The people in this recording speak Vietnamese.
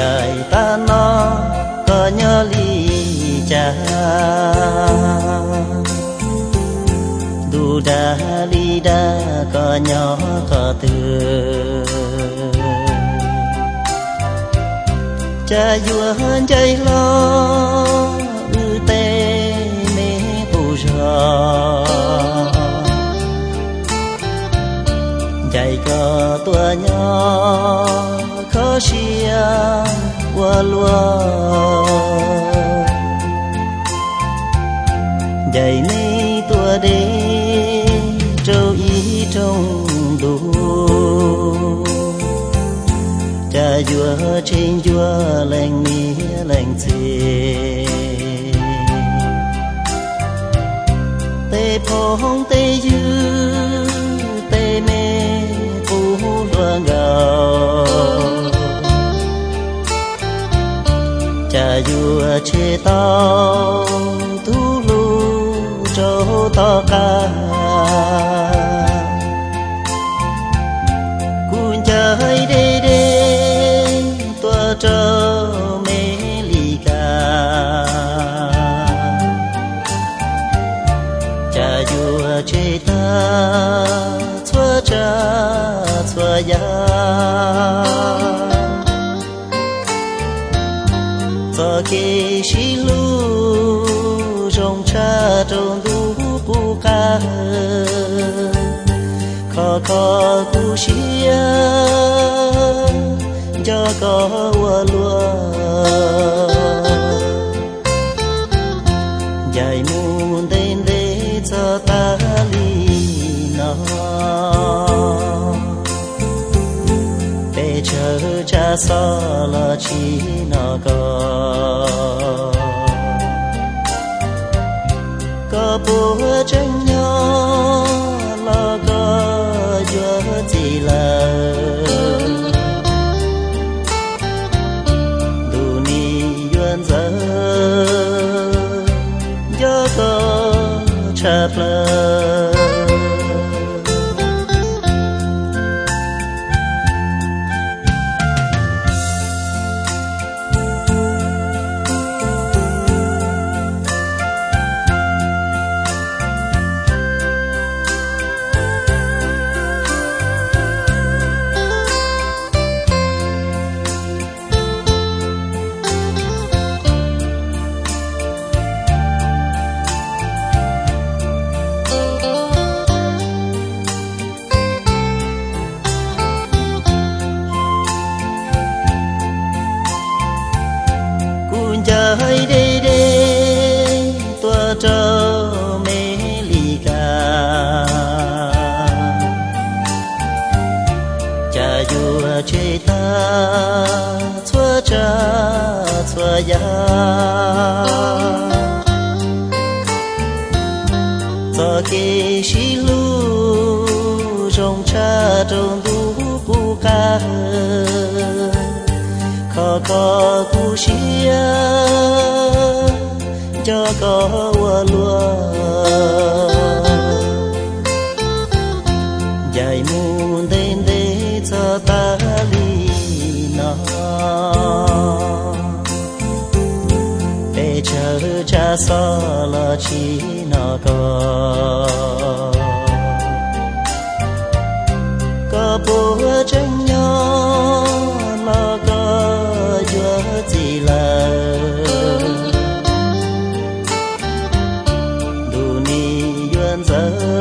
dài ta nó có nhớ ly cha. Đủ đa ly đa có nhỏ có từ cha vua hơn chạy lo, ư tê mê phù rồi chạy có tua nhỏ khó xia qua lúa. Dạy mê tua đế trâu ý trong đủ cha vua trên vua lành mía lành chê tê phong tê dư vua chê tao thu lu châu to ca cuốn chơi đê đê tua trơ mê lì ca cha vua chê ta chua cha chua ya cho kê shi lu rong cha trong du bu ca khó khó cu xia cho có hoa lúa dài muôn tên để cho ta ly nó để chờ cha xa là chỉ nó có bố tranh nhau là có chúa chỉ là đủ ni duyên giờ gió có chặt lời hơi đê đê, tua trơ mê lì cà. Cha vua chê ta chua cha chua ya cho kê xí lu trong cha trong đu bu ca. Khó có cho có hoa lua dài muôn tên để cho ta ly nó để chờ cha so là chỉ nó có. Có bố tranh duyên